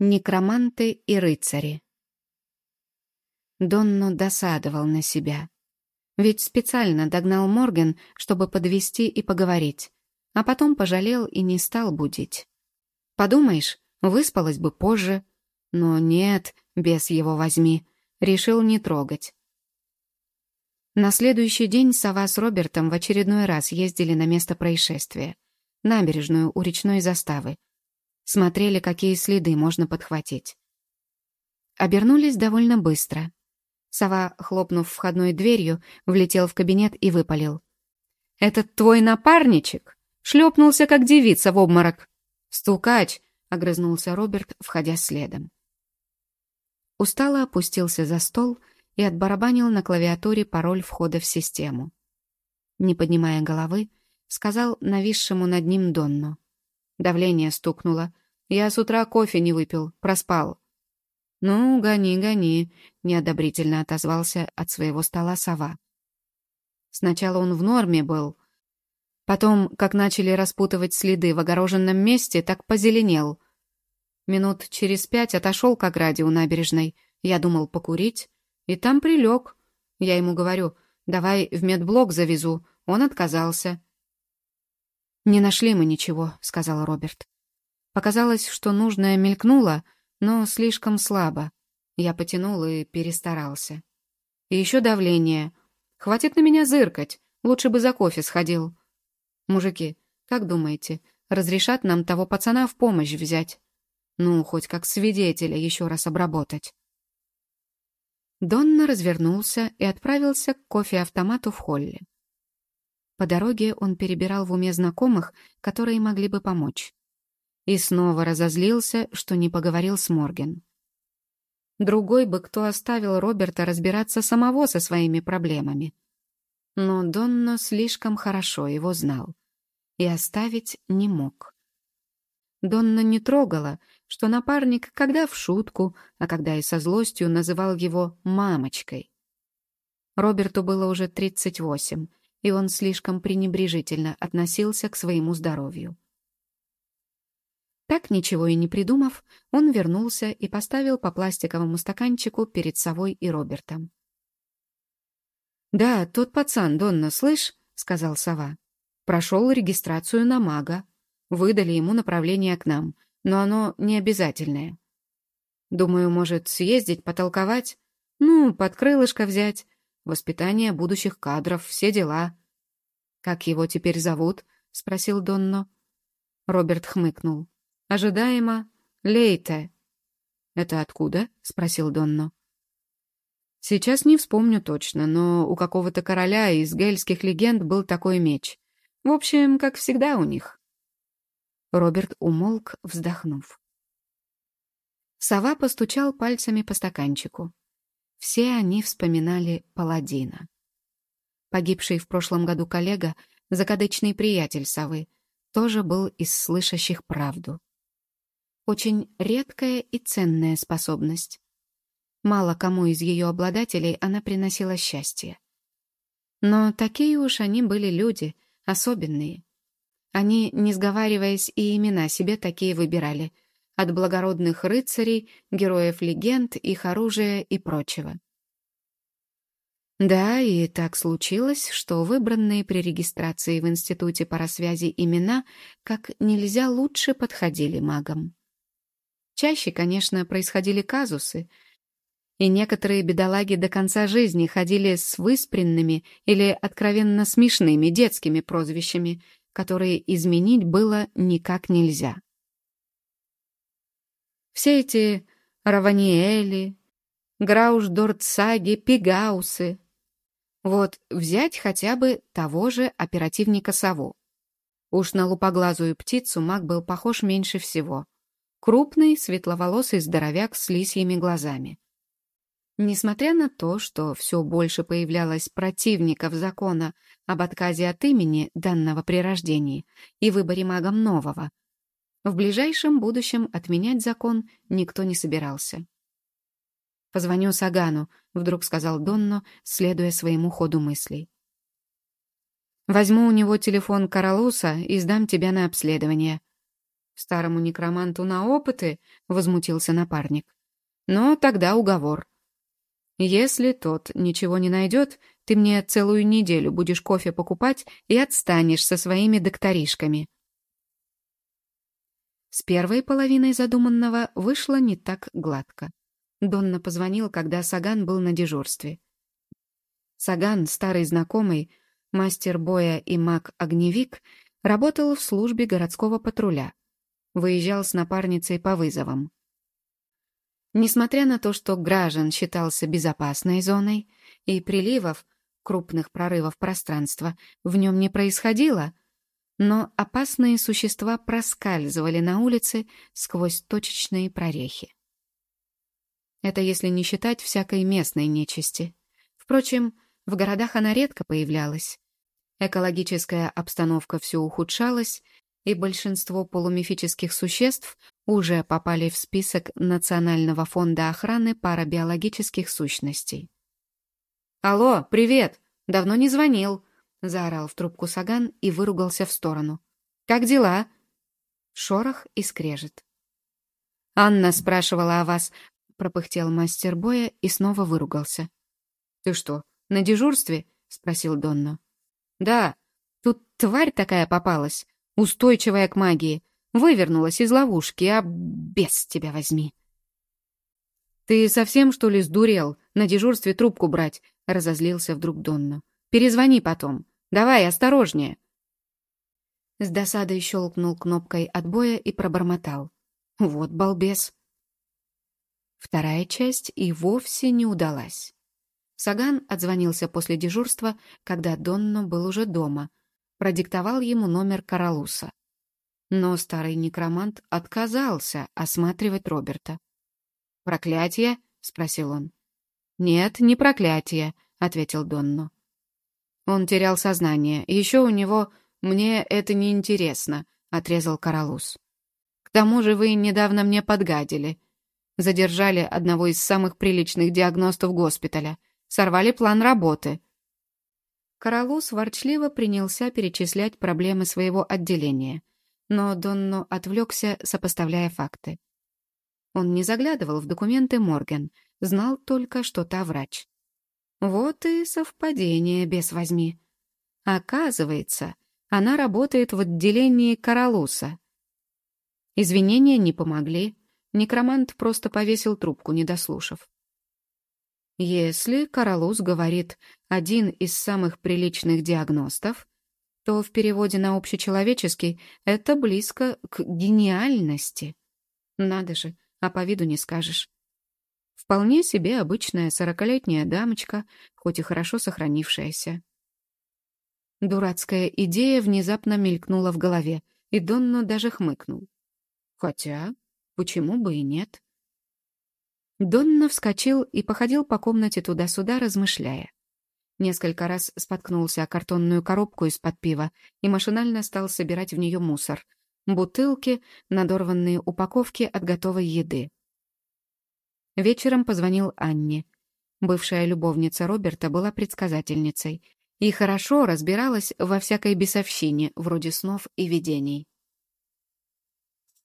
Некроманты и рыцари. Донно досадовал на себя. Ведь специально догнал Морген, чтобы подвести и поговорить, а потом пожалел и не стал будить. Подумаешь, выспалась бы позже. Но нет, без его возьми, решил не трогать. На следующий день Сова с Робертом в очередной раз ездили на место происшествия, набережную у речной заставы, смотрели, какие следы можно подхватить. Обернулись довольно быстро. Сова, хлопнув входной дверью, влетел в кабинет и выпалил. «Этот твой напарничек шлепнулся, как девица в обморок!» «Стукач!» — огрызнулся Роберт, входя следом. Устало опустился за стол и отбарабанил на клавиатуре пароль входа в систему. Не поднимая головы, сказал нависшему над ним Донну. Давление стукнуло. Я с утра кофе не выпил, проспал. «Ну, гони, гони», — неодобрительно отозвался от своего стола сова. Сначала он в норме был. Потом, как начали распутывать следы в огороженном месте, так позеленел. Минут через пять отошел к ограде у набережной. Я думал покурить. И там прилег. Я ему говорю, давай в медблок завезу. Он отказался. «Не нашли мы ничего», — сказал Роберт. Показалось, что нужное мелькнуло, но слишком слабо. Я потянул и перестарался. И еще давление. Хватит на меня зыркать. Лучше бы за кофе сходил. Мужики, как думаете, разрешат нам того пацана в помощь взять? Ну, хоть как свидетеля еще раз обработать. Донна развернулся и отправился к кофе-автомату в холле. По дороге он перебирал в уме знакомых, которые могли бы помочь. И снова разозлился, что не поговорил с Морген. Другой бы кто оставил Роберта разбираться самого со своими проблемами. Но Донно слишком хорошо его знал и оставить не мог. Донна не трогала, что напарник когда в шутку, а когда и со злостью называл его «мамочкой». Роберту было уже тридцать восемь, и он слишком пренебрежительно относился к своему здоровью. Так, ничего и не придумав, он вернулся и поставил по пластиковому стаканчику перед совой и Робертом. «Да, тот пацан, Донна, слышь?» — сказал сова. «Прошел регистрацию на мага. Выдали ему направление к нам, но оно не обязательное. Думаю, может, съездить, потолковать? Ну, под крылышко взять, воспитание будущих кадров, все дела. «Как его теперь зовут?» — спросил Донно. Роберт хмыкнул. «Ожидаемо. Лейте». «Это откуда?» — спросил Донно. «Сейчас не вспомню точно, но у какого-то короля из гельских легенд был такой меч. В общем, как всегда у них». Роберт умолк, вздохнув. Сова постучал пальцами по стаканчику. Все они вспоминали паладина. Погибший в прошлом году коллега, закадычный приятель совы, тоже был из слышащих правду. Очень редкая и ценная способность. Мало кому из ее обладателей она приносила счастье. Но такие уж они были люди, особенные. Они, не сговариваясь, и имена себе такие выбирали — от благородных рыцарей, героев легенд, их оружия и прочего. Да, и так случилось, что выбранные при регистрации в Институте парасвязи имена как нельзя лучше подходили магам. Чаще, конечно, происходили казусы, и некоторые бедолаги до конца жизни ходили с выспренными или откровенно смешными детскими прозвищами, которые изменить было никак нельзя. Все эти Раваниэли, Граушдортсаги, Пегаусы. Вот взять хотя бы того же оперативника Саву. Уж на лупоглазую птицу маг был похож меньше всего. Крупный, светловолосый здоровяк с лисьими глазами. Несмотря на то, что все больше появлялось противников закона об отказе от имени данного при рождении и выборе магом нового, в ближайшем будущем отменять закон никто не собирался. «Позвоню Сагану», — вдруг сказал Донно, следуя своему ходу мыслей. «Возьму у него телефон Каралуса и сдам тебя на обследование. Старому некроманту на опыты, возмутился напарник. Но тогда уговор. Если тот ничего не найдет, ты мне целую неделю будешь кофе покупать и отстанешь со своими докторишками. С первой половиной задуманного вышло не так гладко. Донна позвонил, когда Саган был на дежурстве. Саган, старый знакомый, мастер боя и маг-огневик, работал в службе городского патруля. Выезжал с напарницей по вызовам. Несмотря на то, что Гражен считался безопасной зоной, и приливов, крупных прорывов пространства, в нем не происходило, но опасные существа проскальзывали на улице сквозь точечные прорехи. Это если не считать всякой местной нечисти. Впрочем, в городах она редко появлялась. Экологическая обстановка все ухудшалась, и большинство полумифических существ уже попали в список Национального фонда охраны парабиологических сущностей. «Алло, привет! Давно не звонил!» — заорал в трубку Саган и выругался в сторону. «Как дела?» Шорох и скрежет. «Анна спрашивала о вас», — пропыхтел мастер боя и снова выругался. «Ты что, на дежурстве?» — спросил Донно. «Да, тут тварь такая попалась устойчивая к магии, вывернулась из ловушки, а без тебя возьми. «Ты совсем, что ли, сдурел? На дежурстве трубку брать?» — разозлился вдруг Донна. «Перезвони потом. Давай, осторожнее». С досадой щелкнул кнопкой отбоя и пробормотал. «Вот балбес». Вторая часть и вовсе не удалась. Саган отзвонился после дежурства, когда Донно был уже дома, продиктовал ему номер Каралуса. Но старый некромант отказался осматривать Роберта. «Проклятие?» — спросил он. «Нет, не проклятие», — ответил Донно. Он терял сознание. Еще у него «мне это не интересно», — отрезал Каралус. «К тому же вы недавно мне подгадили. Задержали одного из самых приличных диагностов госпиталя. Сорвали план работы. Каралус ворчливо принялся перечислять проблемы своего отделения, но Донно отвлекся, сопоставляя факты. Он не заглядывал в документы Морген, знал только, что та врач. Вот и совпадение, без возьми. Оказывается, она работает в отделении Каралуса. Извинения не помогли, некромант просто повесил трубку, не дослушав. Если Каралус говорит «один из самых приличных диагностов», то в переводе на общечеловеческий это близко к гениальности. Надо же, а по виду не скажешь. Вполне себе обычная сорокалетняя дамочка, хоть и хорошо сохранившаяся. Дурацкая идея внезапно мелькнула в голове, и Донно даже хмыкнул. Хотя, почему бы и нет? Донна вскочил и походил по комнате туда-сюда, размышляя. Несколько раз споткнулся о картонную коробку из-под пива и машинально стал собирать в нее мусор. Бутылки, надорванные упаковки от готовой еды. Вечером позвонил Анне. Бывшая любовница Роберта была предсказательницей и хорошо разбиралась во всякой бесовщине, вроде снов и видений.